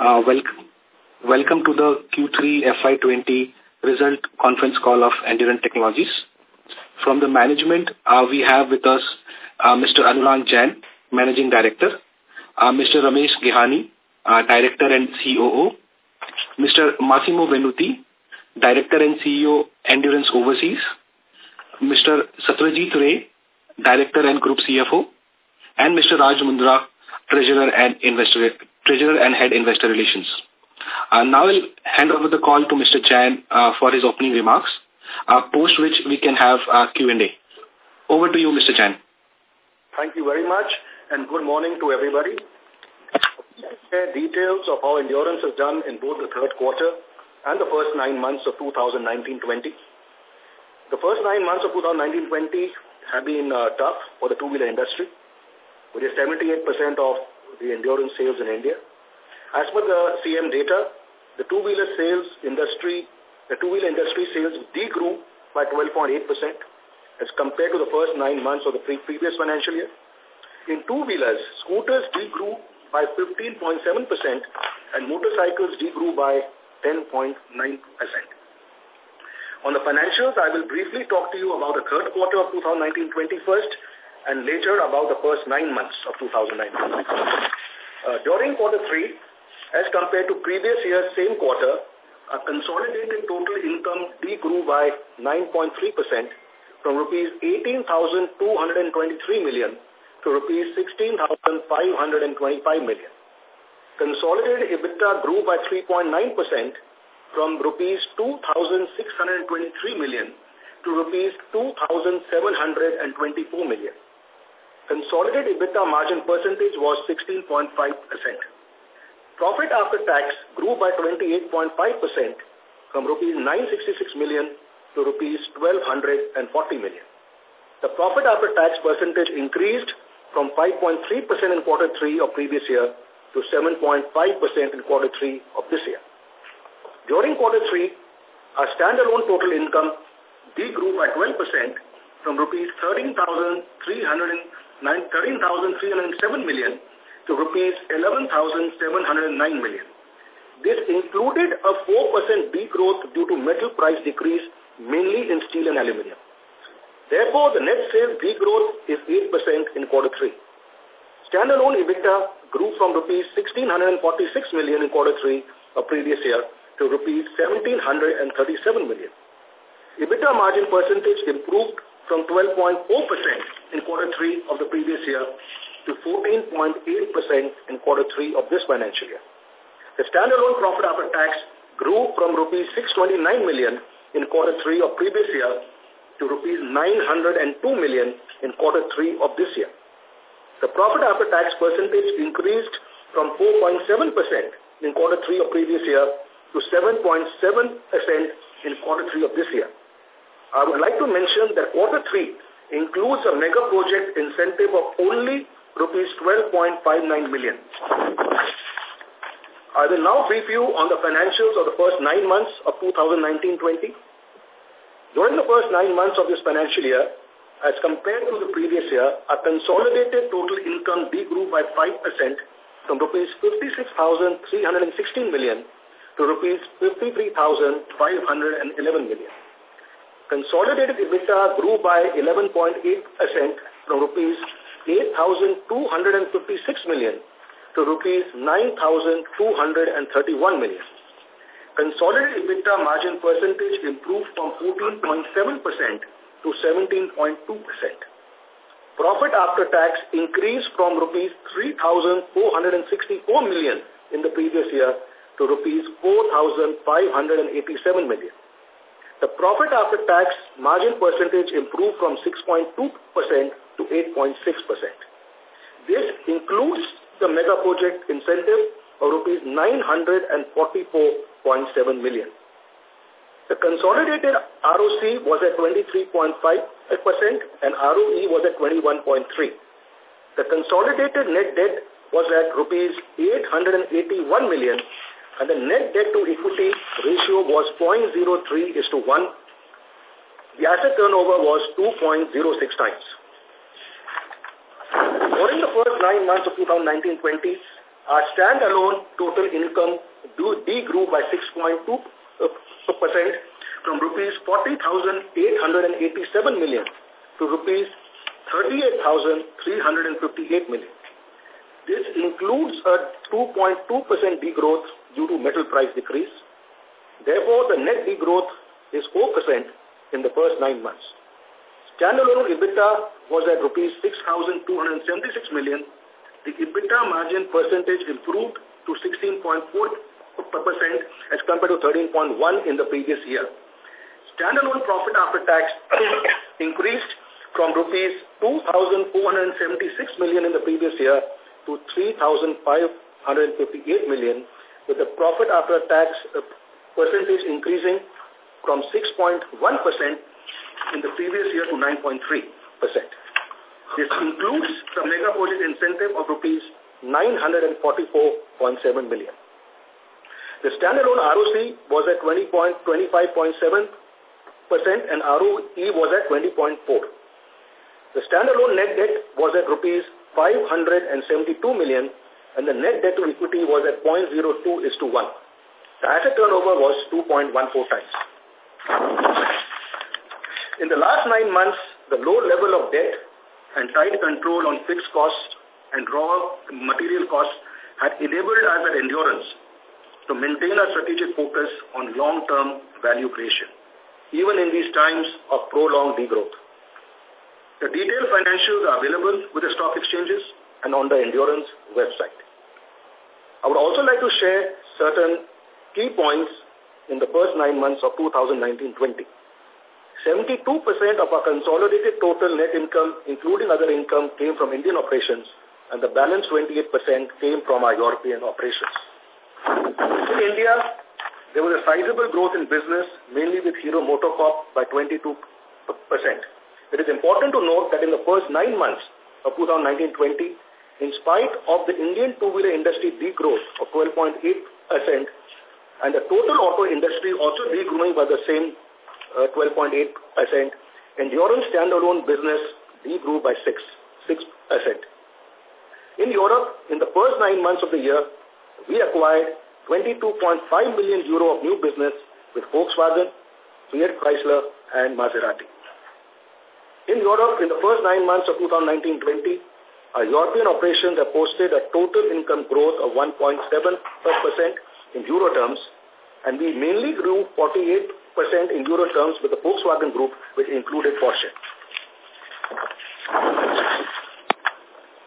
Uh, welcome, welcome to the Q3 FY20 result conference call of Endurance Technologies. From the management, uh, we have with us uh, Mr. Anurag Jain, Managing Director, uh, Mr. Ramesh Gehani, uh, Director and COO, Mr. Massimo Venuti, Director and CEO, Endurance Overseas, Mr. Satrajit Ray, Director and Group CFO, and Mr. Raj Mundra, Treasurer and Investor Treasurer and Head Investor Relations. Uh, now I'll hand over the call to Mr. Jain uh, for his opening remarks, uh, post which we can have uh, Q&A. Over to you, Mr. Jain. Thank you very much, and good morning to everybody. Share details of how Endurance has done in both the third quarter and the first nine months of 2019-20. The first nine months of 2019-20 have been uh, tough for the two-wheeler industry, which is 78% of the endurance sales in India. As per the SIAM data, the two-wheeler sales industry, the two-wheeler industry sales degrew by 12.8% as compared to the first nine months of the pre previous financial year. In two-wheelers, scooters degrew by 15.7% and motorcycles degrew by 10.9%. On the financials, I will briefly talk to you about the third quarter of 2019-20 first and later about the first nine months of 2019. Uh, during quarter three, as compared to previous year's same quarter, our consolidated total income degrew by 9.3% from rupees 18,223 million to rupees 16,525 million. Consolidated EBITDA grew by 3.9% from rupees 2,623 million to rupees 2,724 million. Consolidated EBITDA margin percentage was 16.5%. Profit after tax grew by 28.5% from rupees 966 million to rupees 1240 million. The profit after tax percentage increased from 5.3% in quarter three of previous year to 7.5% in quarter three of this year. During quarter three, our standalone total income degrew by 12% from rupees 13,300 13,307 million to rupees 11,709 million. This included a 4% degrowth due to metal price decrease, mainly in steel and aluminium. Therefore, the net sales degrowth is 8% in quarter three. Standalone EBITDA grew from rupees 1,646 million in quarter three of previous year to rupees 1,737 million. EBITDA margin percentage improved from 12.4% in quarter three of the previous year to 14.8% in quarter three of this financial year. The standalone profit after tax grew from rupees 629 million in quarter three of previous year to rupees 902 million in quarter three of this year. The profit after tax percentage increased from 4.7% in quarter three of previous year to 7.7% in quarter three of this year. I would like to mention that quarter three includes a mega project incentive of only rupees 12.59 million. I will now brief you on the financials of the first nine months of 2019-20. During the first nine months of this financial year, as compared to the previous year, our consolidated total income degrew by 5% from rupees 56,316 million to rupees 53,511 million. Consolidated EBITDA grew by 11.8% from rupees 8,256 million to rupees 9,231 million. Consolidated EBITDA margin percentage improved from 14.7% to 17.2%. Profit after tax increased from rupees 3,464 million in the previous year to rupees 4,587 million. The profit after tax margin percentage improved from 6.2% to 8.6%. This includes the mega project incentive of rupees 944.7 million. The consolidated ROC was at 23.5% and ROE was at 21.3. The consolidated net debt was at rupees 881 million and the net debt to equity ratio was 0.03 is to 1. The asset turnover was 2.06 times. During the first nine months of 2019-20, our standalone total income de-grew by 6.2% from rupees 40,887 million to rupees 38,358 million. This includes a 2.2% degrowth due to metal price decrease. Therefore, the net degrowth is 4% in the first nine months. Standalone EBITDA was at rupees 6,276 million. The EBITDA margin percentage improved to 16.4% as compared to 13.1 in the previous year. Standalone profit after tax increased from rupees 2,476 million in the previous year to 3,558 million, with the profit after tax uh, percentage increasing from 6.1% in the previous year to 9.3%. This includes the mega project incentive of rupees 944.7 million. The standalone ROC was at 20.25.7% and ROE was at 20.4. The standalone net debt was at rupees 572 million and the net debt to equity was at 0.02 is to 1. The asset turnover was 2.14 times. In the last nine months, the low level of debt and tight control on fixed costs and raw material costs had enabled us at Endurance to maintain a strategic focus on long-term value creation, even in these times of prolonged degrowth. The detailed financials are available with the stock exchanges and on the Endurance website. I would also like to share certain key points in the first nine months of 2019-20. 72% of our consolidated total net income, including other income, came from Indian operations and the balance 28% came from our European operations. In India, there was a sizable growth in business, mainly with Hero MotoCorp by 22%. It is important to note that in the first nine months of 2019-20, in spite of the Indian two-wheeler industry degrowth of 12.8% and the total auto industry also degrowing by the same 12.8%, uh, Endurance standalone business degrew by 6, 6%. In Europe, in the first nine months of the year, we acquired 22.5 million euro of new business with Volkswagen, Fiat Chrysler and Maserati. In Europe, in the first nine months of 2019-20, our European operations have posted a total income growth of 1.7% in euro terms, and we mainly grew 48% in euro terms with the Volkswagen Group, which included Porsche.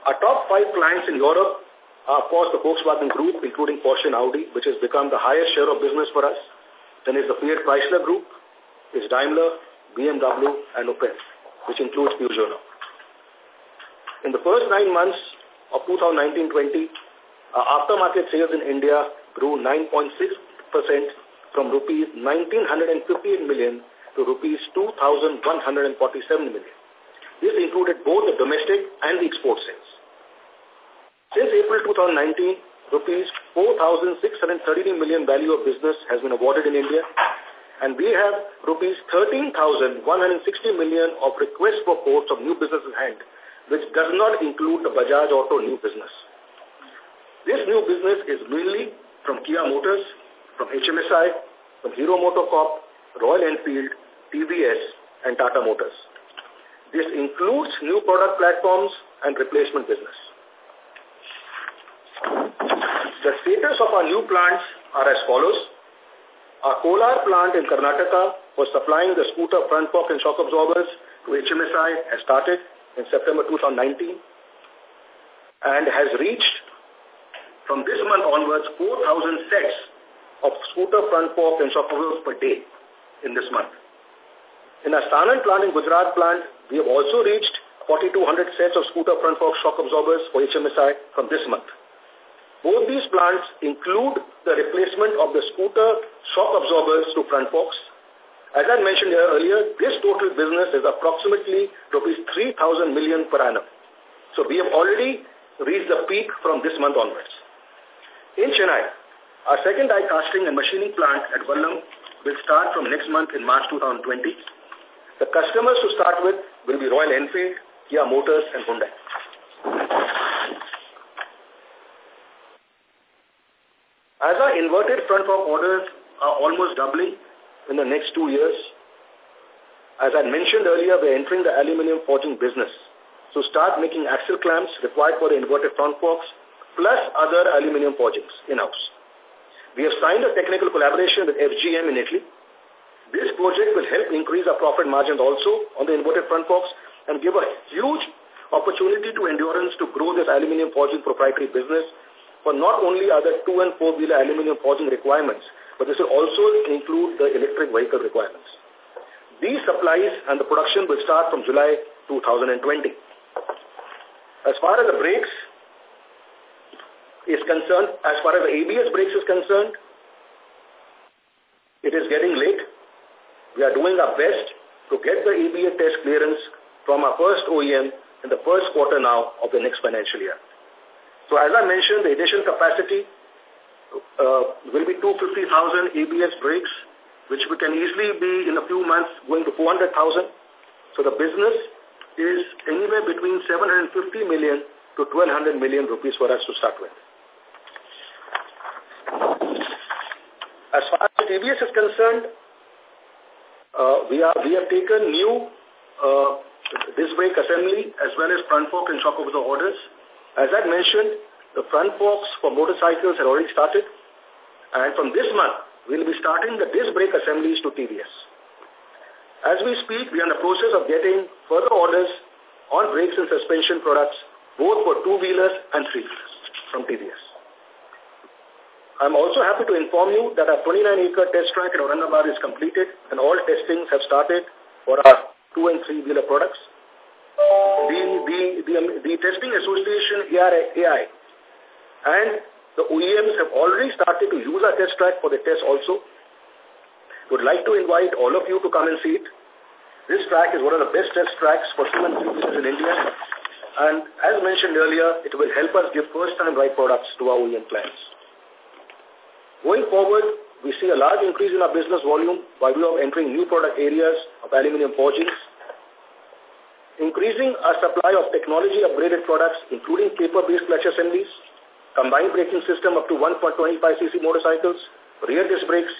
Our top five clients in Europe are, of course, the Volkswagen Group, including Porsche and Audi, which has become the highest share of business for us. Then is the Fiat Chrysler Group, is Daimler, BMW, and Opel which includes Peugeot. In the first nine months of 2019-20, our uh, aftermarket sales in India grew 9.6% from rupees 1958 million to rupees 2147 million. This included both the domestic and the export sales. Since April 2019, rupees 4,630 million value of business has been awarded in India and we have rupees 13,160 million of requests for quotes of new business in hand, which does not include the Bajaj Auto new business. This new business is mainly from Kia Motors, from HMSI, from Hero MotoCorp, Royal Enfield, TVS, and Tata Motors. This includes new product platforms and replacement business. The status of our new plants are as follows. Our Kolar plant in Karnataka was supplying the scooter front fork and shock absorbers to HMSI has started in September 2019 and has reached from this month onwards 4,000 sets of scooter front fork and shock absorbers per day in this month. In our Sanand plant in Gujarat plant, we have also reached 4,200 sets of scooter front fork shock absorbers for HMSI from this month. Both these plants include the replacement of the scooter shock absorbers to front forks. As I mentioned earlier, this total business is approximately rupees 3,000 million per annum. So we have already reached the peak from this month onwards. In Chennai, our second die casting and machining plant at Vallam will start from next month in March 2020. The customers to start with will be Royal Enfield, Kia Motors and Hyundai. As our inverted front fork orders are almost doubling in the next two years, as I mentioned earlier, we're entering the aluminium forging business to start making axle clamps required for the inverted front forks plus other aluminium forgings in-house. We have signed a technical collaboration with FGM in Italy. This project will help increase our profit margins also on the inverted front forks and give a huge opportunity to Endurance to grow this aluminium forging proprietary business for not only other two and four wheeler aluminium forging requirements, but this will also include the electric vehicle requirements. These supplies and the production will start from July 2020. As far as the brakes is concerned, as far as the ABS brakes is concerned, it is getting late. We are doing our best to get the ABS test clearance from our first OEM in the first quarter now of the next financial year. So as I mentioned, the additional capacity will be 250,000 ABS brakes which we can easily be in a few months going to 400,000. So the business is anywhere between 750 million to 1200 million rupees for us to start with. As far as TVS is concerned, uh, we are we have taken new uh, disc brake assembly as well as front fork and shock absorber orders. As I mentioned, the front forks for motorcycles have already started, and from this month, we will be starting the disc brake assemblies to TVS. As we speak, we are in the process of getting further orders on brakes and suspension products, both for two-wheelers and three-wheelers from TVS. I'm also happy to inform you that our 29-acre test track in Aurangabad is completed and all testings have started for our two- and three-wheeler products. The, the, the, the Testing Association AI and the OEMs have already started to use our test track for the test also. Would like to invite all of you to come and see it. This track is one of the best test tracks for human businesses in India. And as mentioned earlier, it will help us give first-time right products to our OEM clients. Going forward, we see a large increase in our business volume by way of entering new product areas of aluminium forgings, increasing our supply of technology-upgraded products, including paper-based clutch assemblies, combined braking system up to 1.25cc motorcycles, rear disc brakes,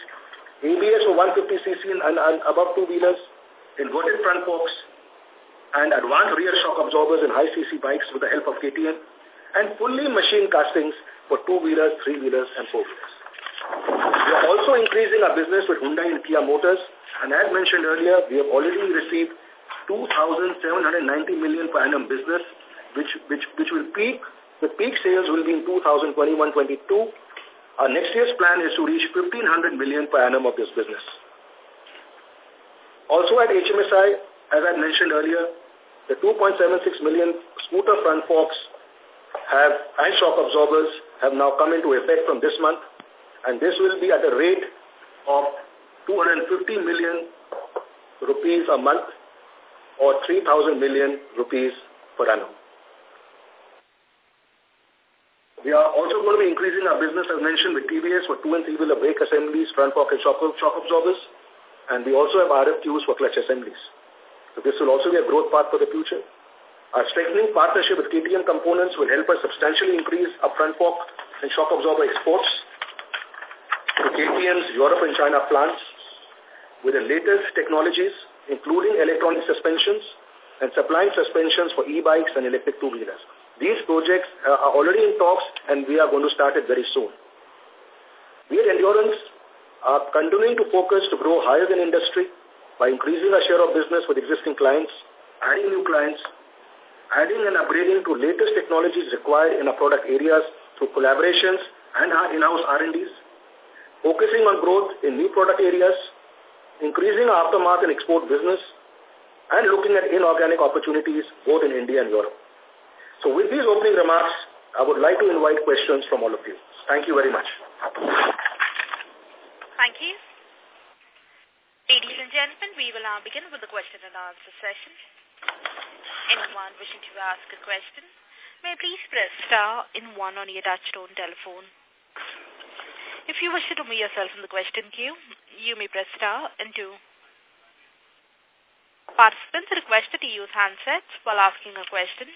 ABS for 150cc and, and above two-wheelers, inverted front forks, and advanced rear shock absorbers in high-cc bikes with the help of KTM, and fully machined castings for two-wheelers, three-wheelers, and four-wheelers. We are also increasing our business with Hyundai and Kia Motors, and as mentioned earlier, we have already received 2,790 million per annum business, which, which, which will peak the peak sales will be in 2021-22. Our next year's plan is to reach 1,500 million per annum of this business. Also at HMSI, as I mentioned earlier, the 2.76 million scooter front forks have and shock absorbers have now come into effect from this month, and this will be at a rate of 250 million rupees a month or 3,000 million rupees per annum. We are also going to be increasing our business, as mentioned, with TVS for two and three-wheeler brake assemblies, front pocket shock, shock absorbers, and we also have RFQs for clutch assemblies. So this will also be a growth path for the future. Our strengthening partnership with KTM Components will help us substantially increase our front fork and shock absorber exports to KTM's Europe and China plants with the latest technologies, including electronic suspensions and supplying suspensions for e-bikes and electric two-wheelers. These projects uh, are already in talks and we are going to start it very soon. We at Endurance are continuing to focus to grow higher than industry by increasing our share of business with existing clients, adding new clients, adding and upgrading to latest technologies required in our product areas through collaborations and our in-house R&Ds, focusing on growth in new product areas, increasing our aftermarket and export business, and looking at inorganic opportunities both in India and Europe. So with these opening remarks, I would like to invite questions from all of you. Thank you very much. Thank you. Ladies and gentlemen, we will now begin with the question and answer session. Anyone wishing to ask a question may please press star in one on your touchtone telephone. If you wish to remove yourself from the question queue, you may press star and two. Participants are requested to use handsets while asking a question.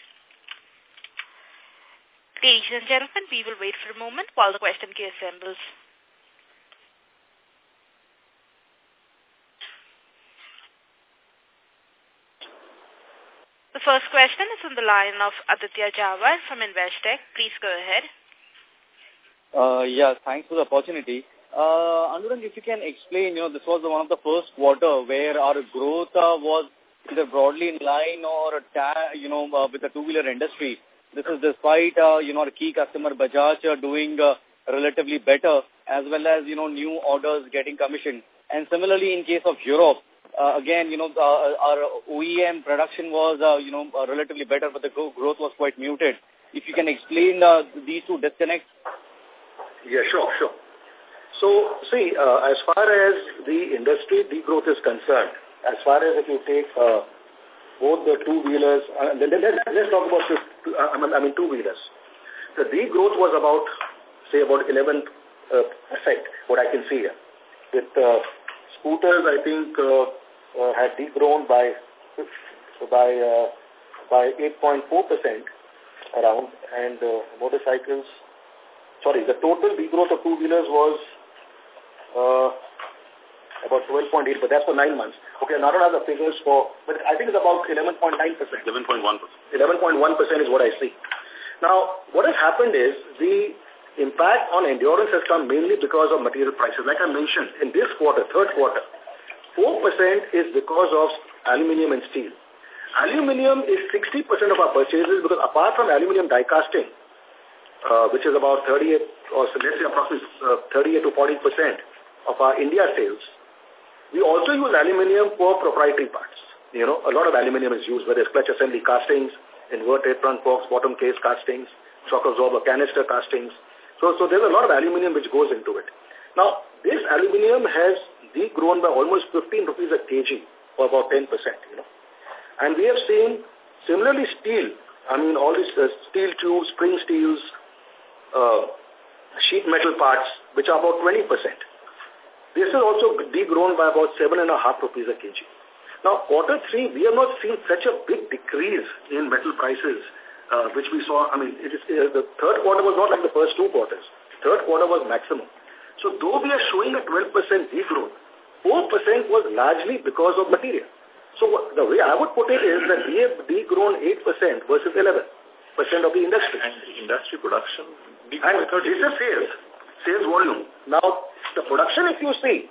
Ladies and gentlemen, we will wait for a moment while the question queue assembles. The first question is on the line of Aditya Jawar from Investec. Please go ahead. Uh, yeah, thanks for the opportunity. Uh, Anurag, if you can explain, you know, this was one of the first quarter where our growth uh, was either broadly in line or, you know, uh, with the two-wheeler industry. This is despite, uh, you know, our key customer Bajaj uh, doing uh, relatively better as well as, you know, new orders getting commissioned. And similarly, in case of Europe, uh, again, you know, uh, our OEM production was, uh, you know, uh, relatively better, but the growth was quite muted. If you can explain uh, these two disconnects. Yeah, sure, sure. So, see, uh, as far as the industry degrowth is concerned, as far as if you take both the two-wheelers, uh, let, let, let's talk about, uh, I mean, two-wheelers. The degrowth was about, say, about 11 uh, what I can see here. With uh, scooters, I think, uh, uh, had degrown by by uh, by 8.4 percent around, and uh, motorcycles. Sorry, the total degrowth of two-wheelers was uh, about 12.8, but that's for nine months. Okay, I don't another figures for, but I think it's about 11.9%. 11.1%. 11.1% is what I see. Now, what has happened is the impact on endurance has come mainly because of material prices. Like I mentioned, in this quarter, third quarter, 4% is because of aluminium and steel. Aluminium is 60% of our purchases because apart from aluminium die casting, uh, which is about 38 or so let's say approximately uh, 38 to 40 percent of our India sales, we also use aluminium for proprietary parts. You know, a lot of aluminium is used, whether it's clutch assembly castings, inverted front box, bottom case castings, shock absorber canister castings. So, so there's a lot of aluminium which goes into it. Now, this aluminium has degrown by almost 15 rupees a kg, or about 10%, you know. And we have seen, similarly, steel, I mean, all these uh, steel tubes, spring steels, uh, sheet metal parts, which are about 20%. This has also degrown by about seven and a half rupees a kg. Now, quarter three, we have not seen such a big decrease in metal prices, uh, which we saw. I mean, it is, uh, the third quarter was not like the first two quarters. Third quarter was maximum. So, though we are showing a 12% degrowth, 4% was largely because of material. So, the way I would put it is that we have degrown 8% versus 11% of the industry. And industry production? And this is sales, sales volume. Now, the production, if you see,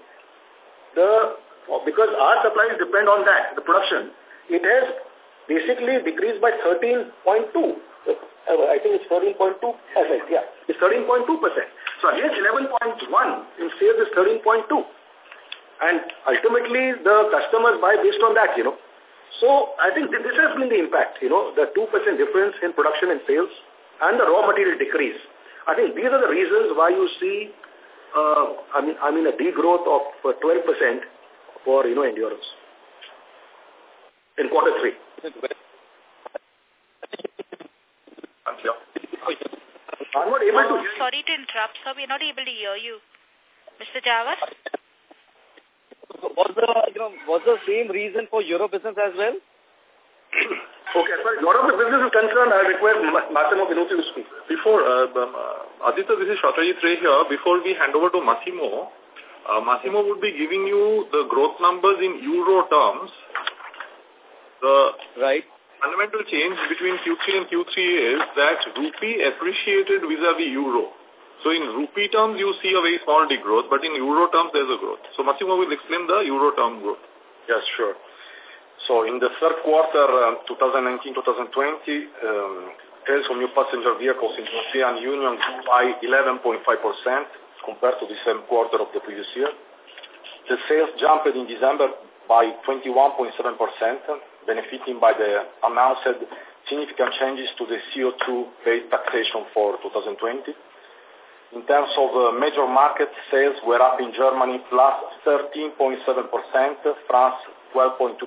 the because our supplies depend on that, the production, it has basically decreased by 13.2. Uh, I think it's 13.2 percent. Yeah, it's 13.2 percent. So against 11.1 in sales is 13.2. And ultimately, the customers buy based on that, you know. So I think this has been the impact, you know, the 2% difference in production and sales and the raw material decrease. I think these are the reasons why you see uh, I mean, I mean a degrowth of 12% uh, for, you know, endurance in quarter three. I'm not able oh, to... Sorry to interrupt, sir. We're not able to hear you. Mr. Jawar? Was the, you know, was the same reason for Euro business as well? Okay, as far as Europe business is concerned, I require Massimo Venuti to speak. Before, uh, uh, Aditya, this is Satrajit Ray here. Before we hand over to Massimo, uh, Massimo would be giving you the growth numbers in euro terms. The right. fundamental change between Q3 and Q3 is that rupee appreciated vis-a-vis -vis euro. So in rupee terms, you see a very small degrowth, but in euro terms, there's a growth. So Massimo will explain the euro term growth. Yes, sure. So in the third quarter, 2019-2020, uh, um, sales of new passenger vehicles in the European Union grew by 11.5% compared to the same quarter of the previous year. The sales jumped in December by 21.7%, benefiting by the announced significant changes to the CO2-based taxation for 2020. In terms of uh, major market, sales were up in Germany plus 13.7%, France 12.2%,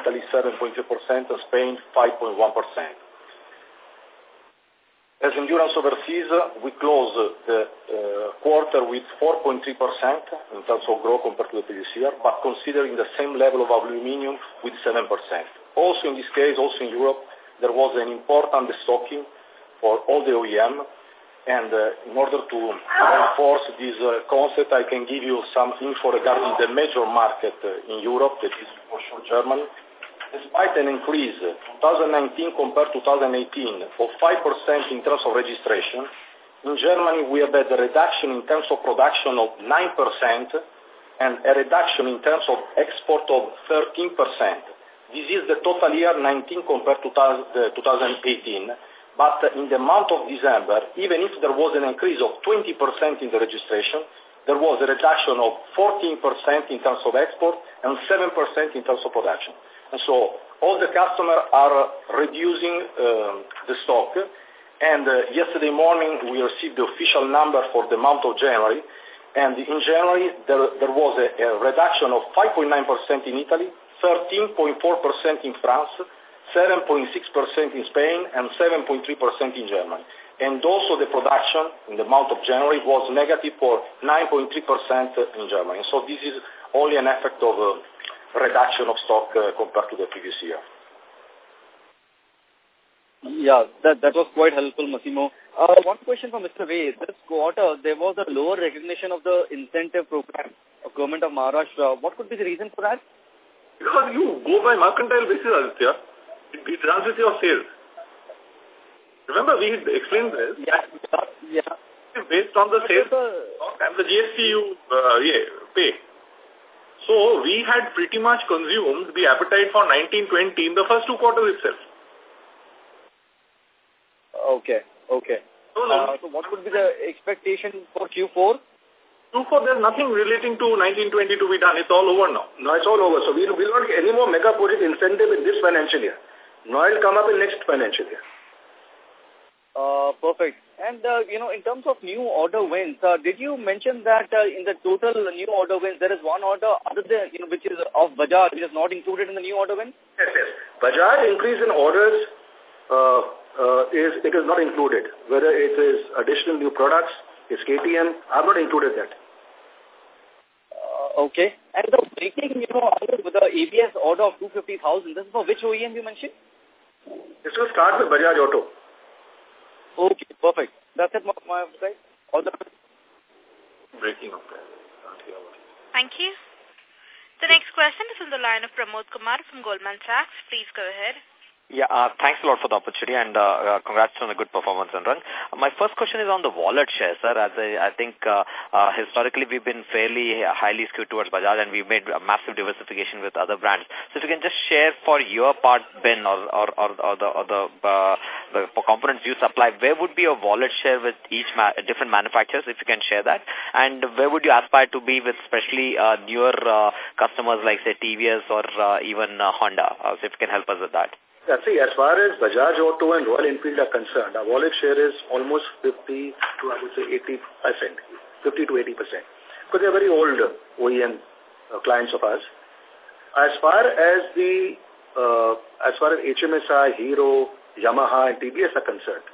Italy 7.2%, and Spain 5.1%. As endurance overseas, we closed the uh, quarter with 4.3% in terms of growth compared to the previous year, but considering the same level of aluminium with 7%. Also in this case, also in Europe, there was an important stocking for all the OEM. And uh, in order to reinforce this uh, concept, I can give you some info regarding the major market uh, in Europe, that is for sure Germany. Despite an increase 2019 compared to 2018 of 5% in terms of registration, in Germany we have had a reduction in terms of production of 9% and a reduction in terms of export of 13%. This is the total year 19 compared to 2018. But in the month of December, even if there was an increase of 20% in the registration, there was a reduction of 14% in terms of export and 7% in terms of production. And so all the customers are reducing uh, the stock. And uh, yesterday morning, we received the official number for the month of January. And in January, there, there was a, a reduction of 5.9% in Italy, 13.4% in France, 7.6% in Spain, and 7.3% in Germany. And also the production in the month of January was negative for 9.3% in Germany. So this is only an effect of a reduction of stock uh, compared to the previous year. Yeah, that, that was quite helpful, Massimo. Uh, one question for Mr. Ray. This quarter, there was a lower recognition of the incentive program of Government of Maharashtra. What could be the reason for that? Because you go by mercantile basis, Aditya. It, it runs with your sales. Remember, we explained this. Yeah, yeah. Based on the sales and the GST you uh, yeah, pay. So we had pretty much consumed the appetite for 1920 in the first two quarters itself. Okay, okay. So, uh, so what would be the expectation for Q4? Q4, there's nothing relating to 1920 to be done. It's all over now. No, it's all over. So we'll, we'll not get any more mega project incentive in this financial year. No, it'll come up in next financial year. Uh, perfect. And, uh, you know, in terms of new order wins, uh, did you mention that uh, in the total new order wins, there is one order other than, you know, which is of Bajaj, which is not included in the new order win? Yes, yes. Bajaj increase in orders uh, uh, is, it is not included. Whether it is additional new products, it's KTM, I've not included that. Okay. And the braking, you know, with the ABS order of 250,000, this is for which OEM you mentioned? This will start with Bajaj Auto. Okay, perfect. That's it, my, my side. All the Breaking up. Thank you. The next question is on the line of Pramod Kumar from Goldman Sachs. Please go ahead. Yeah, uh, thanks a lot for the opportunity and uh, uh, congrats on a good performance, Anurag. Uh, my first question is on the wallet share, sir. As I, I think uh, uh, historically we've been fairly highly skewed towards Bajaj and we've made a massive diversification with other brands. So if you can just share for your part, Ben, or, or, or, or the, or the, uh, the components you supply, where would be your wallet share with each ma different manufacturers, if you can share that? And where would you aspire to be with especially uh, newer uh, customers like, say, TVS or uh, even uh, Honda? Uh, so if you can help us with that. Yeah, see, as far as Bajaj Auto and Royal Enfield are concerned, our wallet share is almost 50 to, I would say, 80 percent, 50 to 80 percent. Because they're very old OEM uh, clients of ours. As far as the, uh, as far as HMSI, Hero, Yamaha, and TVS are concerned,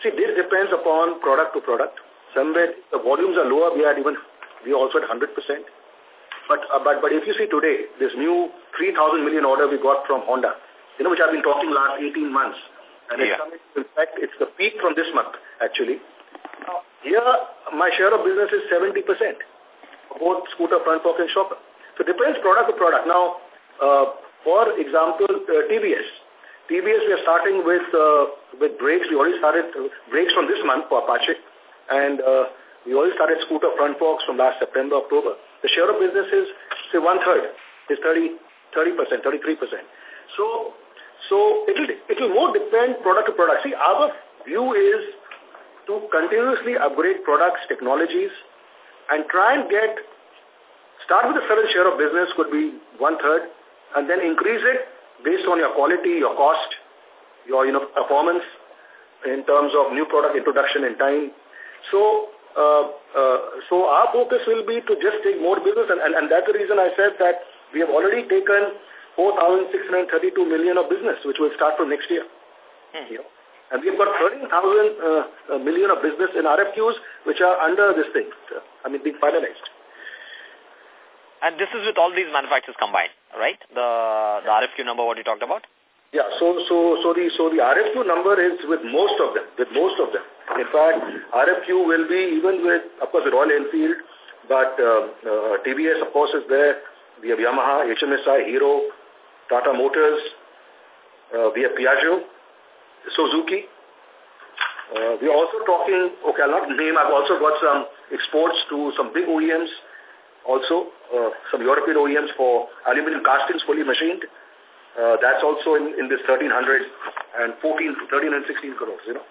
see, this depends upon product to product. Somewhere the volumes are lower, we are even, we also at 100 percent. But, uh, but, but if you see today, this new 3,000 million order we got from Honda, you know, which I've been talking last 18 months. And yeah. it's in fact, it's the peak from this month, actually. Now, here, my share of business is 70%, both scooter, front fork, and shopper. So it depends product to product. Now, uh, for example, uh, TBS. TVS, we are starting with uh, with brakes. We already started uh, brakes from this month for Apache. And uh, we already started scooter front forks from last September, October. The share of business is, say, one-third. Is 30, 30%, 33%. So so it will, it will more depend product to product. See, our view is to continuously upgrade products, technologies, and try and get, start with a certain share of business, could be one-third, and then increase it based on your quality, your cost, your you know performance in terms of new product introduction and time. So, uh, uh, so our focus will be to just take more business, and, and, and that's the reason I said that we have already taken 4,632 million of business, which will start from next year. Hmm. You know? And we've got 13,000 uh, million of business in RFQs, which are under this thing, uh, I mean, being finalized. And this is with all these manufacturers combined, right? The the RFQ number what you talked about? Yeah, so so so the so the RFQ number is with most of them, with most of them. In fact, RFQ will be even with, of course, the Royal Enfield, but uh, uh, TVS, of course, is there. We have Yamaha, HMSI, Hero, Tata Motors. Uh, we have Piaggio, Suzuki. Uh, we are also talking, okay, I'll not name, I've also got some exports to some big OEMs, also uh, some European OEMs for aluminum castings fully machined. Uh, that's also in, in this 1300 and 14, 13 and 16 crores, you know.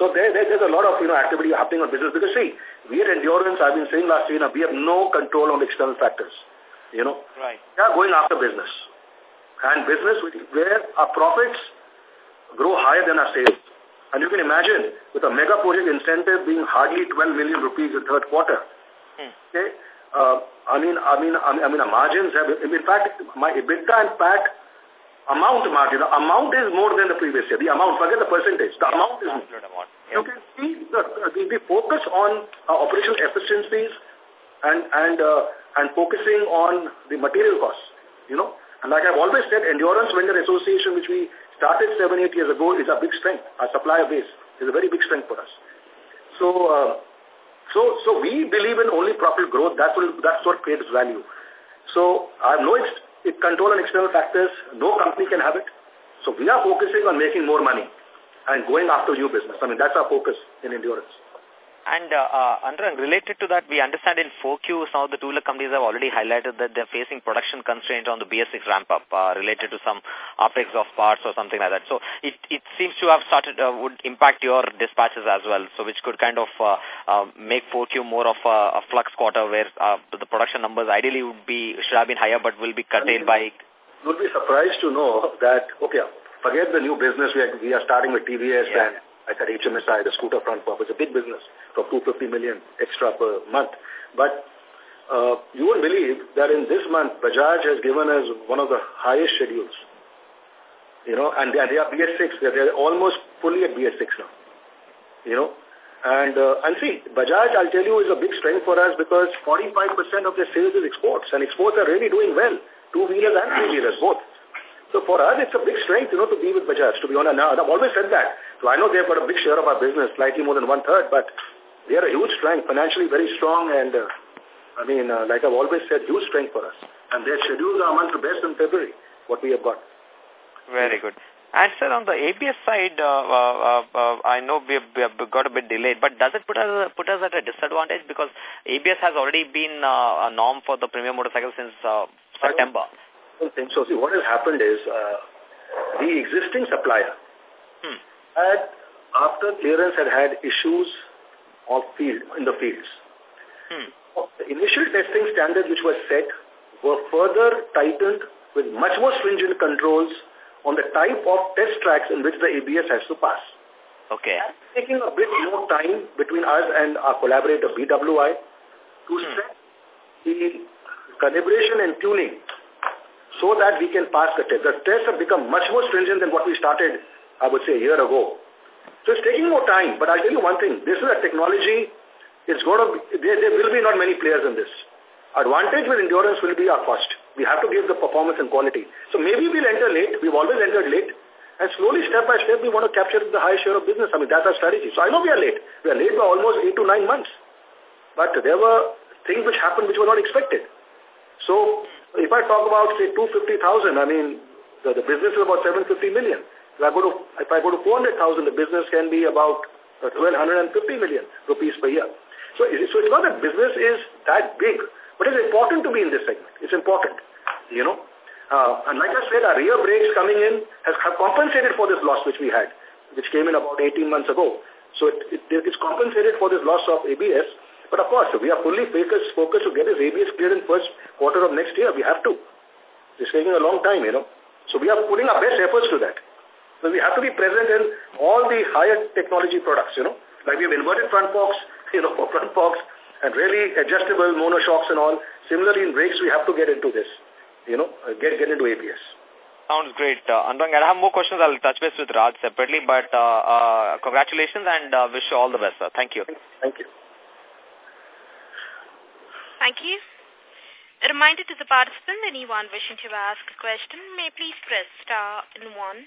So there, there, there's a lot of, you know, activity happening on business because see, we at Endurance, I've been saying last year, we have no control on external factors, you know. Right. We are going after business. And business where our profits grow higher than our sales. And you can imagine, with a mega project incentive being hardly 12 million rupees in third quarter, hmm. okay, uh, I mean, I mean, I mean, I mean, our margins have, in fact, my EBITDA and PAT amount margin, the amount is more than the previous year. The amount, forget the percentage, the amount is more. Amount. You can see the, the, the focus on uh, operational efficiencies and, and, uh, and focusing on the material costs, you know. And like I've always said, Endurance Vendor Association, which we started seven, eight years ago, is a big strength. Our supplier base is a very big strength for us. So, uh, so, so we believe in only profit growth. That's what, that's what creates value. So I have no it control on external factors. No company can have it. So we are focusing on making more money and going after new business. I mean, that's our focus in endurance. And uh, uh, Anurag, related to that, we understand in 4Q, some of the two-wheeler companies have already highlighted that they're facing production constraints on the BS6 ramp-up uh, related to some optics of parts or something like that. So it, it seems to have started, uh, would impact your dispatches as well, so which could kind of uh, uh, make 4Q more of a, a flux quarter where uh, the production numbers ideally would be, should have been higher but will be curtailed by... You would be surprised to know that, okay, forget the new business we are, we are starting with TVS yeah. and I said HMSI, the scooter front pump, is a big business for 250 million extra per month. But uh, you won't believe that in this month, Bajaj has given us one of the highest schedules. You know, and they are, they are BS6. They are, they are almost fully at BS6 now. You know, and uh, and see, Bajaj, I'll tell you, is a big strength for us because 45% of their sales is exports, and exports are really doing well. Two-wheelers and three-wheelers, both. So for us, it's a big strength, you know, to be with Bajaj, to be honest. Now, I've always said that. So I know they've got a big share of our business, slightly more than one-third, but they are a huge strength, financially very strong, and, uh, I mean, uh, like I've always said, huge strength for us. And their schedules are among the best in February, what we have got. Very good. And sir, on the ABS side, uh, uh, uh, I know we have, we have, got a bit delayed, but does it put us put us at a disadvantage because ABS has already been uh, a norm for the premium motorcycle since uh, September? don't think so. See, what has happened is uh, the existing supplier hmm. had, after clearance had had issues of field in the fields. Hmm. The initial testing standards which were set were further tightened with much more stringent controls on the type of test tracks in which the ABS has to pass. Okay. That's taking a bit more time between us and our collaborator BWI to hmm. set the calibration and tuning so that we can pass the test. The tests have become much more stringent than what we started, I would say, a year ago. So it's taking more time, but I'll tell you one thing. This is a technology, it's going to be, there, there will be not many players in this. Advantage with endurance will be our cost. We have to give the performance and quality. So maybe we'll enter late. We've always entered late. And slowly, step by step, we want to capture the high share of business. I mean, that's our strategy. So I know we are late. We are late by almost eight to nine months. But there were things which happened which were not expected. So if I talk about, say, 250,000, I mean, the, the business is about 750 million. If I go to, if I go to 400,000, the business can be about 1,250 million rupees per year. So, so it's not that business is that big, but it's important to be in this segment. It's important, you know. Uh, and like I said, our rear brakes coming in has compensated for this loss which we had, which came in about 18 months ago. So it, it, it's compensated for this loss of ABS but of course, we are fully focused, focused to get this ABS cleared in first quarter of next year. We have to. It's taking a long time, you know. So we are putting our best efforts to that. So we have to be present in all the higher technology products, you know. Like we have inverted front forks, you know, for front forks and really adjustable monoshocks and all. Similarly, in brakes, we have to get into this, you know, uh, get, get into ABS. Sounds great. Uh, Anurag, I have more questions. I'll touch base with Raj separately, but uh, uh, congratulations and uh, wish you all the best, sir. Thank you. Thank you. Thank you. A reminder to the participant, anyone wishing to ask a question may please press star and one.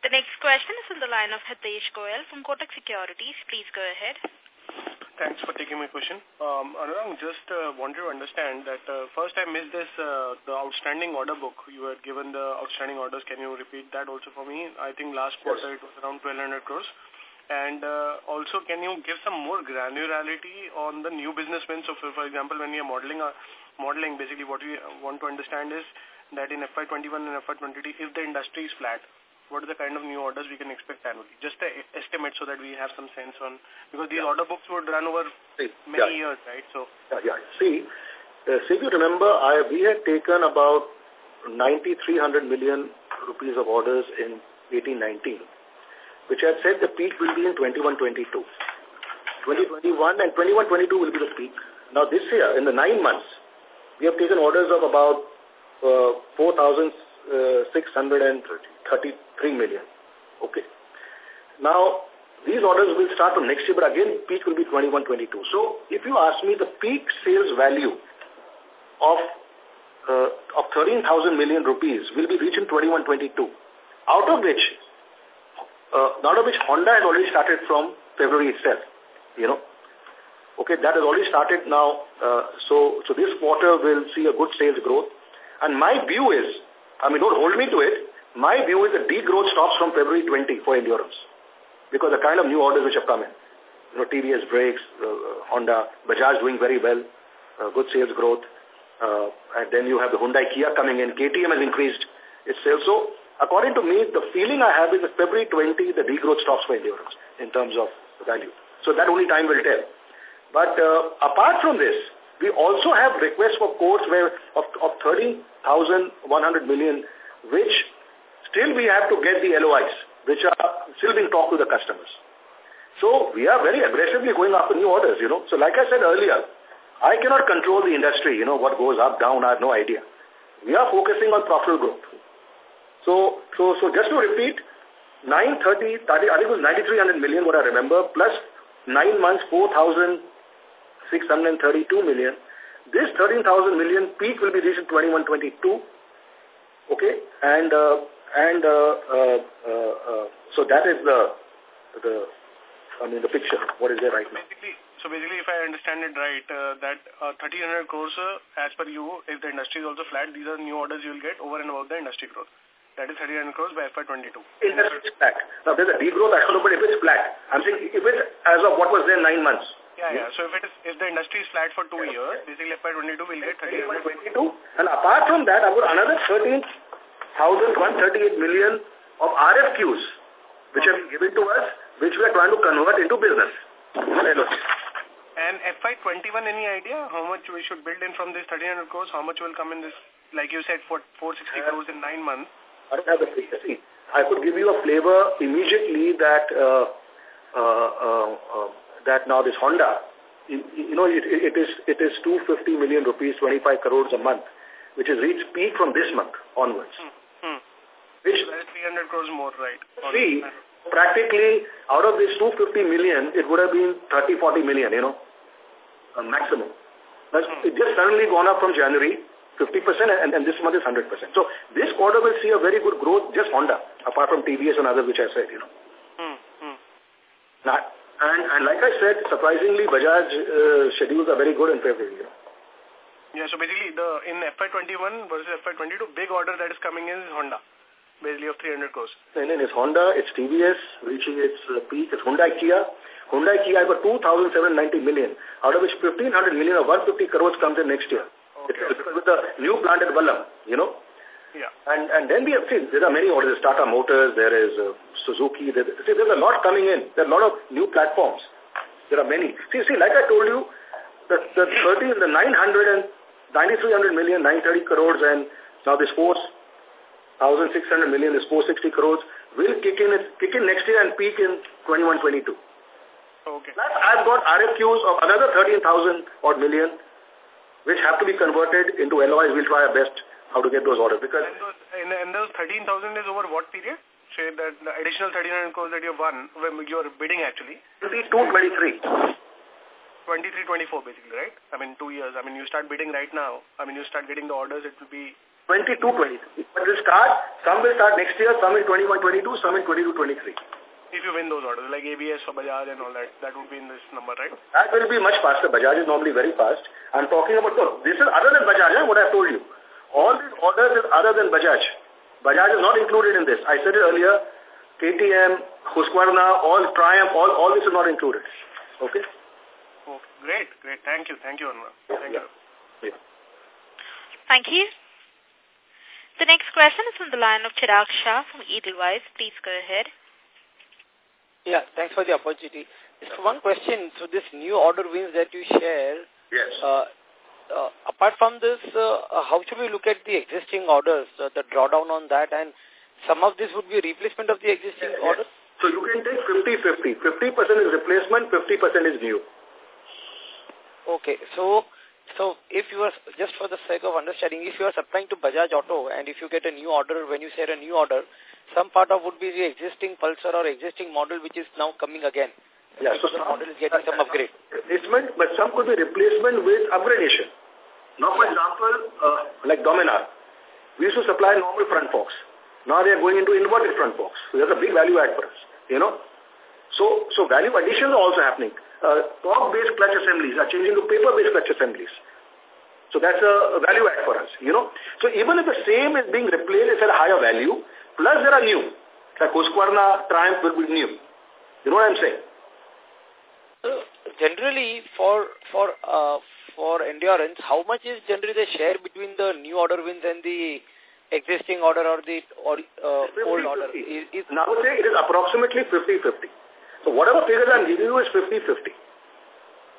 The next question is on the line of Hitesh Goel from Kotak Securities. Please go ahead. Thanks for taking my question. Um, Anurag, just uh, wanted to understand that uh, first I missed this, uh, the outstanding order book. You had given the outstanding orders. Can you repeat that also for me? I think last quarter yes. it was around 1200 crores. And uh, also, can you give some more granularity on the new business wins? So, for, for example, when you're modeling, uh, modeling, basically what we want to understand is that in FY21 and FY22, if the industry is flat, what are the kind of new orders we can expect annually? Just the estimate so that we have some sense on, because these yeah. order books would run over many yeah. years, right? So, yeah, yeah. See, uh, see if you remember, I, we had taken about 9,300 million rupees of orders in 1819 which I said the peak will be in 21-22. 2021 and 21-22 will be the peak. Now this year, in the nine months, we have taken orders of about uh, 4,633 million. Okay. Now, these orders will start from next year, but again, peak will be 21-22. So, if you ask me, the peak sales value of uh, of 13,000 million rupees will be reaching 21-22, out of which uh, out of which Honda has already started from February itself, you know. Okay, that has already started now. Uh, so, so this quarter will see a good sales growth. And my view is, I mean, don't hold me to it. My view is the degrowth stops from February 20 for endurance. Because the kind of new orders which have come in. You know, TVS brakes, uh, Honda, Bajaj doing very well, uh, good sales growth. Uh, and then you have the Hyundai Kia coming in. KTM has increased its sales. So According to me, the feeling I have is that February 20, the degrowth stops for endurance in terms of value. So that only time will tell. But uh, apart from this, we also have requests for quotes where of, of 30,100 million, which still we have to get the LOIs, which are still being talked to the customers. So we are very aggressively going after new orders, you know. So like I said earlier, I cannot control the industry, you know, what goes up, down, I have no idea. We are focusing on profitable growth. So, so, so just to repeat, 930, I think it was 9,300 million, what I remember, plus nine months, 4,632 million. This 13,000 million peak will be reached in 21, 22. Okay, and uh, and uh, uh, uh, uh, so that is the the I mean the picture. What is there right now? Basically, so basically, if I understand it right, uh, that uh, 1,300 crores, uh, as per you, if the industry is also flat, these are new orders you will get over and above the industry growth. That is 39 crores by FY22. Industry is flat. Now, there's a degrowth, I don't know, but if it's flat, I'm saying if it's as of what was there nine months. Yeah, yeah. So if it is, if the industry is flat for two years, basically FY22 will get 39 22. And apart from that, got another 13,138 million of RFQs, which have been given to us, which we are trying to convert into business. And FY21, any idea how much we should build in from this 1300 crores? How much will come in this, like you said, for 460 crores in nine months? I don't have the. See, I could give you a flavor immediately that uh, uh, uh, uh, that now this Honda, you, you know, it, it is it is 250 million rupees, 25 crores a month, which has reached peak from this month onwards. Hmm. Hmm. Which so 300 crores more, right? See, practically out of this 250 million, it would have been 30, 40 million, you know, a maximum. But hmm. it just suddenly gone up from January 50% and, and this month is 100%. So this quarter will see a very good growth, just Honda, apart from TVS and others which I said, you know. Hmm, hmm. Now, and, and like I said, surprisingly, Bajaj uh, schedules are very good in February. Yeah, so basically the in FY21 versus FY22, big order that is coming in is Honda, basically of 300 crores. And then it's Honda, it's TVS reaching its uh, peak, it's Hyundai Kia. Hyundai Kia, got 2,790 million, out of which 1,500 million or 150 crores comes in next year. Okay. with the new plant at Vallam, you know. Yeah. And and then we have seen there are many orders. Tata Motors, there is uh, Suzuki. There, see, there's a lot coming in. There are a lot of new platforms. There are many. See, see, like I told you, the the 30, the 900 and 9,300 million, 930 crores, and now this 4,600 million, this 460 crores will kick in kick in next year and peak in 21, 22. Okay. Plus, I've got RFQs of another 13,000 odd million which have to be converted into LOIs. We'll try our best how to get those orders. Because and those, and, those 13,000 is over what period? Say that the additional 1,300 crores that you've won, when you're bidding actually? 22, 23. 22, 23, 24 basically, right? I mean, two years. I mean, you start bidding right now. I mean, you start getting the orders, it will be... 22, 23. But will start, some will start next year, some in 21, 22, some in 22, 23. If you win those orders, like ABS for Bajaj and all that, that would be in this number, right? That will be much faster. Bajaj is normally very fast. I'm talking about, no, this is other than Bajaj, eh, what I've told you. All these orders is other than Bajaj. Bajaj is not included in this. I said it earlier, KTM, Husqvarna, all Triumph, all, all this is not included. Okay? Oh, great, great. Thank you. Thank you, Anurag. Thank yeah. you. Yeah. Thank you. The next question is from the line of Chirag Shah from Edelweiss. Please go ahead. Yeah, thanks for the opportunity. Just one question. So this new order wins that you share, yes. Uh, uh, apart from this, uh, uh, how should we look at the existing orders, uh, the drawdown on that, and some of this would be replacement of the existing yes, orders? Yes. So you can take 50-50. 50% is replacement, 50% is new. Okay. So, so if you are, just for the sake of understanding, if you are supplying to Bajaj Auto and if you get a new order, when you say a new order, some part of would be the existing Pulsar or existing model which is now coming again. Yeah, so the model is getting some upgrade. Replacement, but some could be replacement with upgradation. Now, for example, uh, like Dominar, we used to supply normal front forks. Now they are going into inverted front forks. So that's a big value add for us, you know. So, so value additions are also happening. Uh, cork-based clutch assemblies are changing to paper-based clutch assemblies. So that's a value add for us, you know. So even if the same is being replaced, it's at a higher value, plus there are new. Like Husqvarna, Triumph will be new. You know what I'm saying? Generally, for for uh, for endurance, how much is generally the share between the new order wins and the existing order or the or, uh, 50, old 50. order? Is, is now say it is approximately 50-50. So whatever figures I'm giving you is 50-50.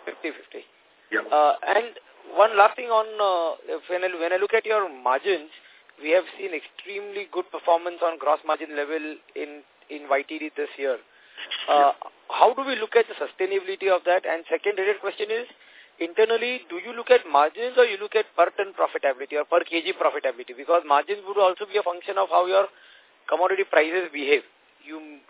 50-50. Yeah. Uh, and one last thing on, uh, when, I, when I look at your margins, we have seen extremely good performance on gross margin level in, in YTD this year. Uh, how do we look at the sustainability of that? And second related question is, internally, do you look at margins or you look at per ton profitability or per kg profitability? Because margins would also be a function of how your commodity prices behave. You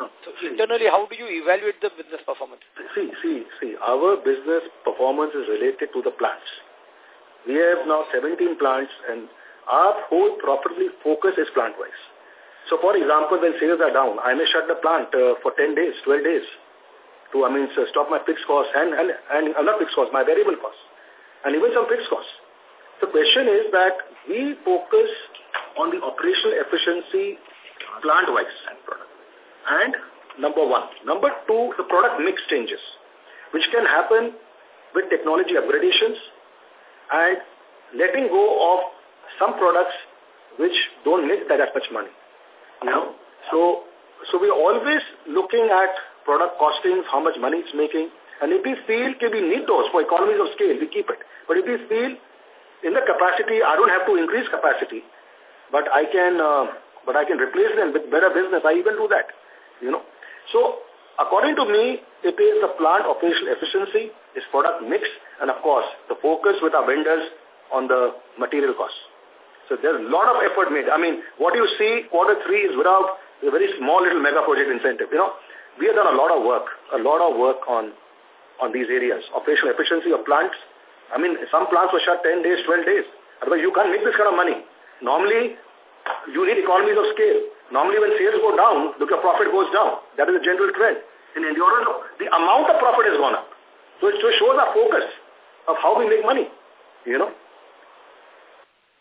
so internally, how do you evaluate the business performance? See, see, see, our business performance is related to the plants. We have now 17 plants and our whole properly focus is plant-wise. So for example, when sales are down, I may shut the plant uh, for 10 days, 12 days to, I mean, stop my fixed costs and, and, and not fixed costs, my variable costs and even some fixed costs. The question is that we focus on the operational efficiency plant-wise and product. And number one. Number two, the product mix changes, which can happen with technology upgradations and letting go of some products which don't make that much money. Know? So, so we're always looking at product costings, how much money it's making, and if we feel we need those for economies of scale, we keep it. But if we feel in the capacity, I don't have to increase capacity, but I can, uh, but I can replace them with better business, I even do that you know. So, according to me, it is the plant operational efficiency, its product mix, and of course, the focus with our vendors on the material costs. So there's a lot of effort made. I mean, what you see quarter three is without a very small little mega project incentive. You know, we have done a lot of work, a lot of work on on these areas. Operational efficiency of plants. I mean, some plants were shut 10 days, 12 days. Otherwise, you can't make this kind of money. Normally, you need economies of scale. Normally when sales go down, look, your profit goes down. That is a general trend. In endurance, the amount of profit has gone up. So it shows our focus of how we make money, you know.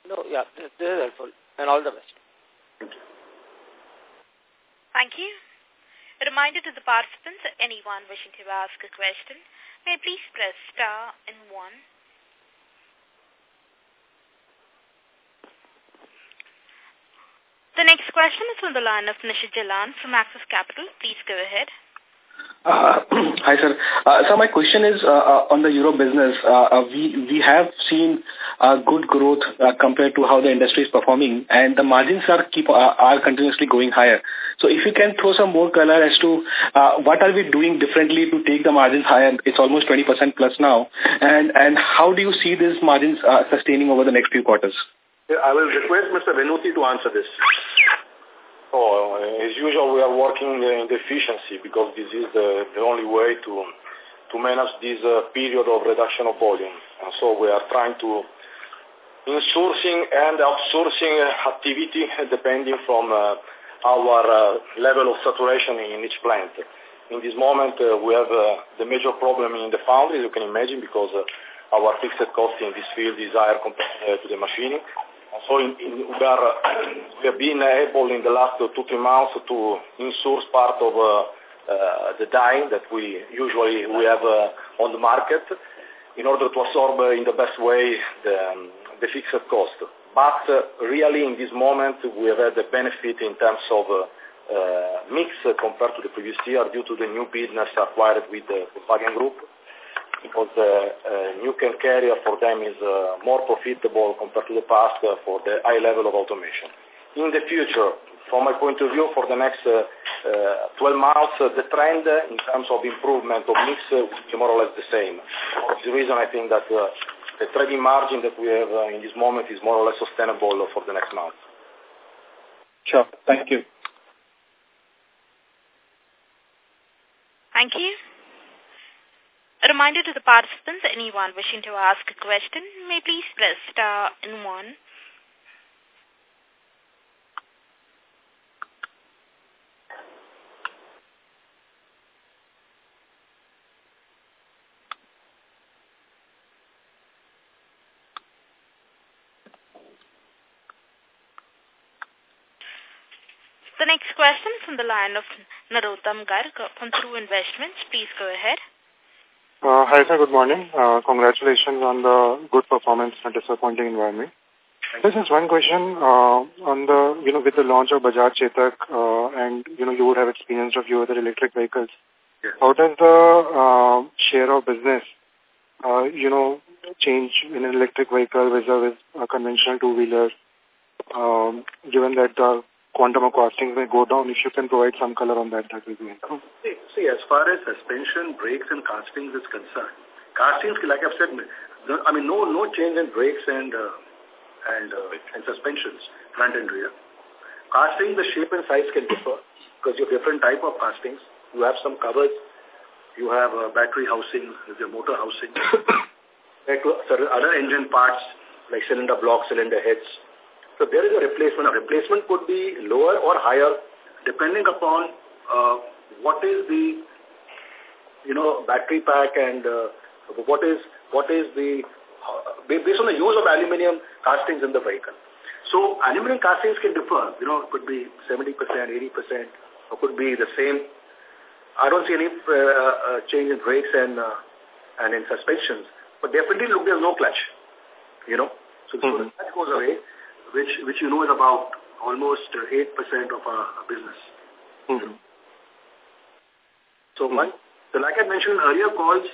No, yeah, this, this is helpful. And all the best. Thank you. Thank you. A reminder to the participants, anyone wishing to ask a question, may please press star and one. The next question is from the line of Nishit Jalan from Axis Capital. Please go ahead. Uh, hi, sir. Uh, so my question is uh, uh, on the Euro business. Uh, uh, we we have seen good growth uh, compared to how the industry is performing, and the margins are keep uh, are continuously going higher. So if you can throw some more color as to uh, what are we doing differently to take the margins higher? It's almost 20% plus now, and and how do you see these margins uh, sustaining over the next few quarters? I will request Mr. Venuti to answer this. Oh, as usual, we are working in the efficiency because this is the, the only way to to manage this uh, period of reduction of volume. And so we are trying to insourcing and outsourcing activity depending from uh, our uh, level of saturation in each plant. In this moment, uh, we have uh, the major problem in the foundry, you can imagine, because uh, our fixed cost in this field is higher compared uh, to the machining. So in, in, we, are, we have been able in the last two, three months to insource part of the die that we usually we have on the market in order to absorb in the best way the, um, the fixed cost. But uh, really in this moment we have had the benefit in terms of uh, uh, mix compared to the previous year due to the new business acquired with the Volkswagen Group because the uh, new cam carrier for them is uh, more profitable compared to the past uh, for the high level of automation. In the future, from my point of view, for the next uh, uh, 12 months, uh, the trend in terms of improvement of mix uh, will be more or less the same. For this reason, I think that uh, the trading margin that we have uh, in this moment is more or less sustainable for the next month. Sure. Thank you. Thank you. A reminder to the participants, anyone wishing to ask a question, may please press star and one. The next question from the line of Narottam Garg from True Investments. Please go ahead. Uh, hi, sir. Good morning. Uh, congratulations on the good performance in a disappointing environment. This is one question uh, on the, you know, with the launch of Bajaj Chetak uh, and, you know, you would have experience of your other electric vehicles. Yes. How does the uh, share of business, uh, you know, change in an electric vehicle vis-a-vis a conventional two-wheeler, um, given that the quantum of costings may go down? If you can provide some color on that, that will be helpful. See, see, as far as suspension, brakes, and castings is concerned, castings, like I've said, no- I mean, no no change in brakes and uh, and uh, and suspensions, front and rear. Casting, the shape and size can differ because you have different type of castings. You have some covers, you have uh, battery housing, your motor housing, certain other engine parts like cylinder blocks, cylinder heads. So there is a replacement. A replacement could be lower or higher depending upon uh, what is the, you know, battery pack and uh, what is what is the, uh, based on the use of aluminium castings in the vehicle. So aluminium castings can differ, you know, it could be 70%, 80%, or could be the same. I don't see any uh, uh, change in brakes and uh, and in suspensions, but definitely look, there's no clutch, you know. So, so Mhm. the clutch goes away, which which you know is about almost uh, 8% of our business. Mhm. So one, so like I mentioned in earlier calls,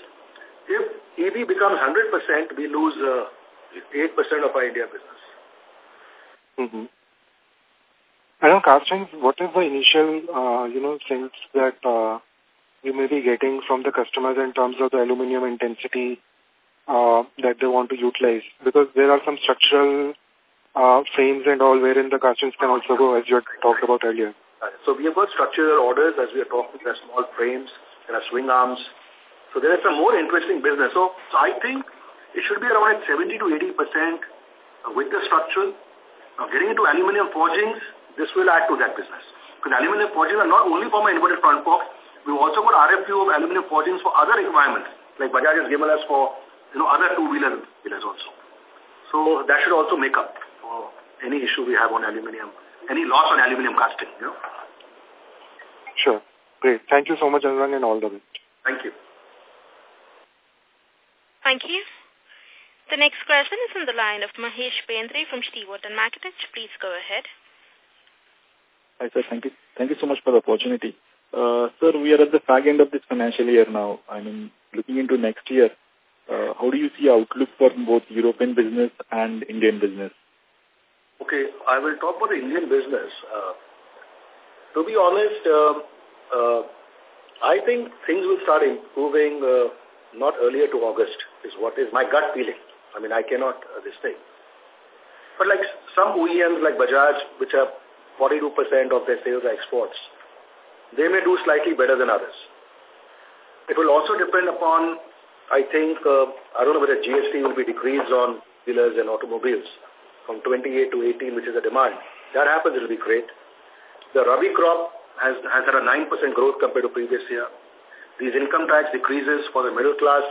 if EV becomes 100%, we lose uh, 8% of our India business. Mm-hmm. I know castings, what is the initial, uh, you know, sense that uh, you may be getting from the customers in terms of the aluminium intensity uh, that they want to utilize? Because there are some structural uh, frames and all wherein the castings can also go, as you had talked about earlier. So we have got structural orders as we are talking. There are small frames, there are swing arms. So there is some more interesting business. So, so I think it should be around at 70 to 80 percent with the structural. Now getting into aluminium forgings, this will add to that business. Because aluminium forgings are not only for my inverted front forks, we've also got RFQ of aluminium forgings for other requirements, like Bajaj has given us for you know other two-wheeler wheelers also. So that should also make up any issue we have on aluminium, any loss on aluminium casting, you know. Sure. Great. Thank you so much, Anurag, and all the best. Thank you. Thank you. The next question is from the line of Mahesh Bendre from Stewart and Mackertich. Please go ahead. Hi, sir. Thank you. Thank you so much for the opportunity. Uh, sir, we are at the fag end of this financial year now. I mean, looking into next year, uh, how do you see outlook for both European business and Indian business? Okay, I will talk about the Indian business. Uh, to be honest, uh, uh, I think things will start improving uh, not earlier to August is what is my gut feeling. I mean, I cannot uh, this thing. But like some OEMs like Bajaj, which are 42% of their sales are exports, they may do slightly better than others. it will also depend upon, I think, uh, I don't know whether GST will be decreased on dealers and automobiles from 28 to 18, which is the demand. That happens, it will be great. The Rabi crop has, has had a 9% growth compared to previous year. These income tax decreases for the middle class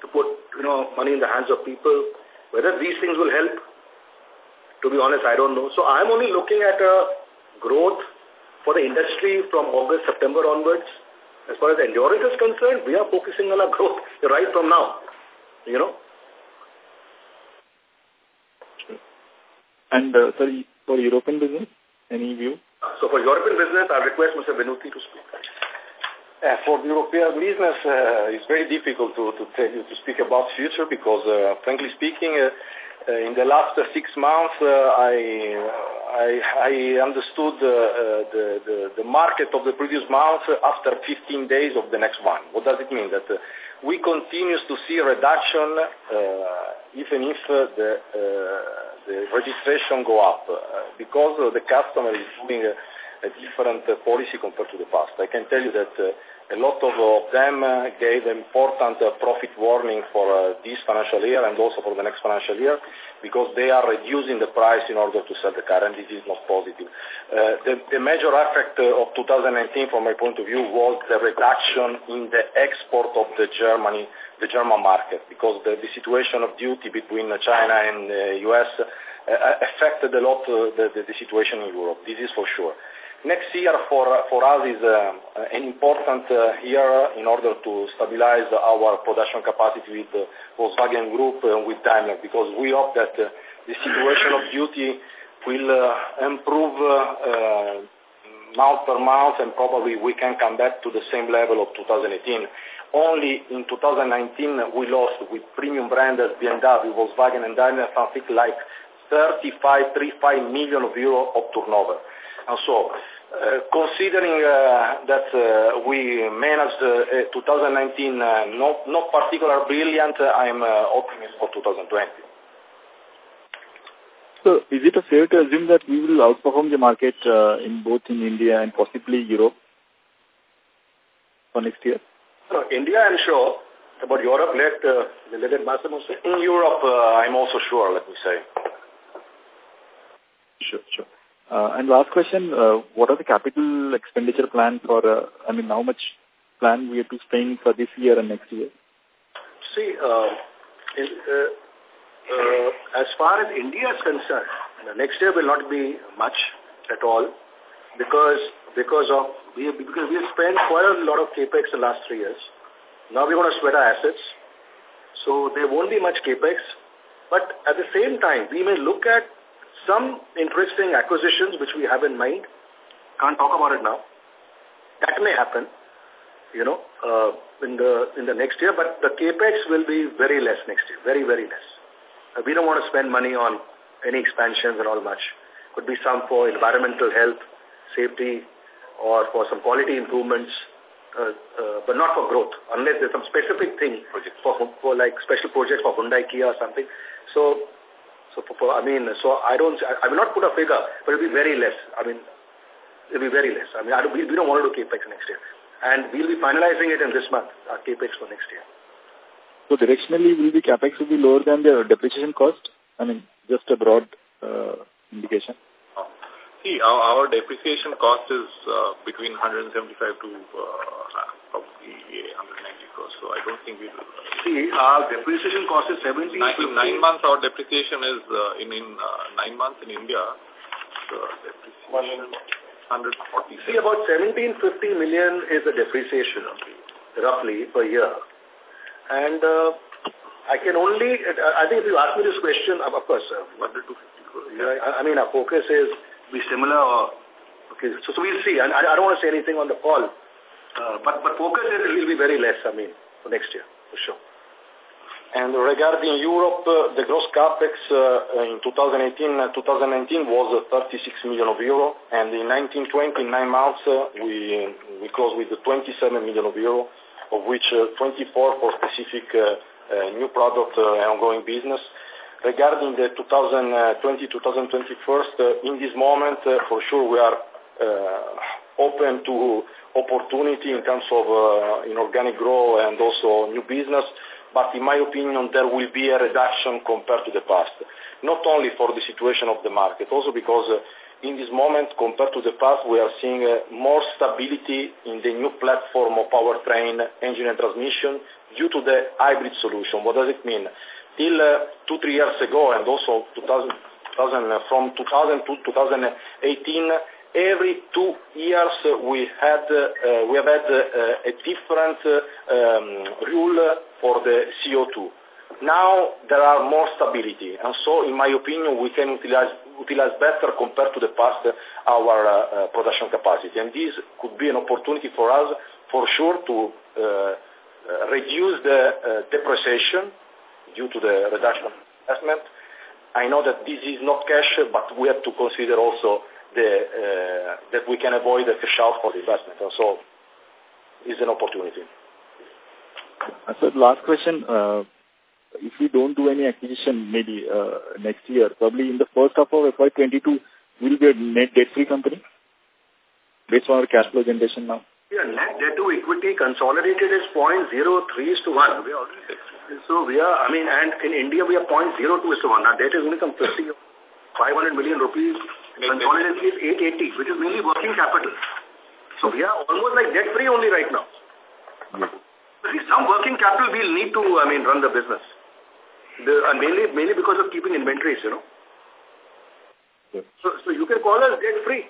to put, you know, money in the hands of people. Whether these things will help, to be honest, I don't know. So I'm only looking at a growth for the industry from August, September onwards. As far as endurance is concerned, we are focusing on our growth right from now, you know. And, uh, sorry, for European business, any view? So for European business, I request Mr. Venuti to speak. Uh, for European business, uh, it's very difficult to, to tell you to speak about future because, uh, frankly speaking, uh, uh, in the last uh, six months, uh, I, I, I understood uh, uh, the, the, the market of the previous month after 15 days of the next one. What does it mean? That uh, we continue to see a reduction uh, even if uh, the, uh, the registration go up uh, because the customer is doing a, a different policy compared to the past. I can tell you that uh, a lot of, of them uh, gave important uh, profit warning for uh, this financial year and also for the next financial year because they are reducing the price in order to sell the car and this is not positive. Uh, the, the major effect uh, of 2019 from my point of view was the reduction in the export of the Germany, the German market because the, the situation of duty between China and the US uh, affected a lot uh, the, the, the situation in Europe. This is for sure. Next year for, for us is uh, an important uh, year in order to stabilize our production capacity with the Volkswagen Group and with Daimler because we hope that uh, the situation of duty will uh, improve uh, month per month and probably we can come back to the same level of 2018. Only in 2019 we lost with premium brands BMW, Volkswagen and Daimler something like 35, 35 million of euro of turnover. And so, uh, considering uh, that uh, we managed uh, 2019 uh, not, not particularly brilliant, I'm uh, optimistic for 2020. So is it a fair to assume that we will outperform the market uh, in both in India and possibly Europe for next year? No, India, I'm sure. About Europe, let, uh, let Massimo say. In Europe, uh, I'm also sure, let me say. Sure, sure. Uh, and last question, uh, what are the capital expenditure plan for, uh, I mean, how much plan we have to spend for this year and next year? See, in, as far as India is concerned, next year will not be much at all because because of we because we have spent quite a lot of capex the last three years. Now we want to sweat our assets, so there won't be much capex. But at the same time, we may look at some interesting acquisitions which we have in mind. Can't talk about it now. That may happen, you know, uh, in the in the next year. But the capex will be very less next year, very very less. Uh, we don't want to spend money on any expansions and all much. Could be some for environmental health, safety, or for some quality improvements, uh, uh, but not for growth, unless there's some specific thing project. for, for like special projects for Hyundai, Kia or something. So, so for, for, I mean, so I don't, I, I will not put a figure, but it'll be very less. I mean, it'll be very less. I mean, I don't, we, we don't want to do capex next year. And we'll be finalizing it in this month, our capex for next year. So directionally, will the capex will be lower than the depreciation cost? I mean, just a broad uh, indication. See, our, our depreciation cost is uh, between 175 to uh, probably 190 crores. So I don't think we will. See, our depreciation cost is 17. Nine, in nine months, our depreciation is uh, in in uh, nine months in India. So depreciation 140. See, about 1750 million is the depreciation, roughly per year. And uh, I can only, I think if you ask me this question, of course, uh, 100 to 50 crores. Yeah, I, I mean, our focus is be similar or, okay, so, so we'll see. And I, I don't want to say anything on the call, uh, but, but focus is will be very less, I mean, for next year, for sure. And regarding Europe, uh, the gross capex uh, in 2018, uh, 2019 was uh, 36 million of euro, and in 1920, in nine months, uh, we we closed with 27 million of euro, of which uh, 24 for specific uh, uh, new product uh, and ongoing business. Regarding the 2020-2021, uh, in this moment, uh, for sure we are uh, open to opportunity in terms of uh, inorganic growth and also new business, but in my opinion, there will be a reduction compared to the past. Not only for the situation of the market, also because uh, in this moment, compared to the past, we are seeing uh, more stability in the new platform of powertrain, engine and transmission due to the hybrid solution. What does it mean? Till uh, two, three years ago, and also 2000, 2000, from 2000 to 2018, every two years we had uh, we have had uh, a different uh, um, rule for the CO2. Now there are more stability, and so in my opinion we can utilize utilize better compared to the past our uh, production capacity, and this could be an opportunity for us for sure to uh, reduce the depreciation due to the reduction of investment. I know that this is not cash, but we have to consider also the, uh, that we can avoid the cash out for the investment. And so it's an opportunity. Uh, so last question, uh, if we don't do any acquisition maybe uh, next year, probably in the first half of FY22, will be a net debt-free company based on our cash flow generation now? Yeah, net debt to equity consolidated is 0.03 is to 1. We are, so we are, I mean, and in India we are 0.02 is to 1. Our debt is only come 50, 500 million rupees. Consolidated is 880, which is mainly working capital. So we are almost like debt free only right now. At least some working capital we'll need to, I mean, run the business. The, and mainly, mainly because of keeping inventories, you know. So, so you can call us debt free.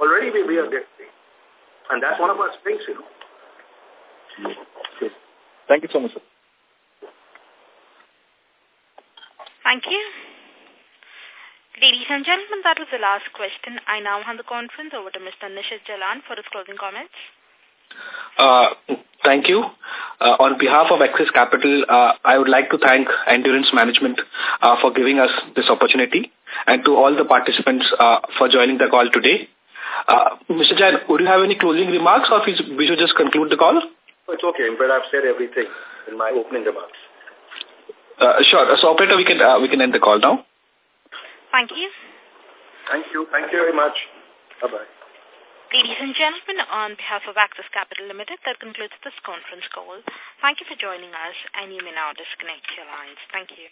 Already we, we are debt free. And that's one of our strengths, you know. Yes. Thank you so much, sir. Thank you. Ladies and gentlemen, that was the last question. I now hand the conference over to Mr. Nishit Jalan for his closing comments. Uh, thank you. Uh, on behalf of Axis Capital, uh, I would like to thank Endurance Management uh, for giving us this opportunity and to all the participants uh, for joining the call today. Uh, Mr. Jain, would you have any closing remarks or we should just conclude the call? It's okay, but I've said everything in my opening remarks. Uh, sure. So, operator, we can uh, we can end the call now. Thank you. Thank you. Thank you very much. Bye-bye. Ladies and gentlemen, on behalf of Axis Capital Limited, that concludes this conference call. Thank you for joining us, and you may now disconnect your lines. Thank you.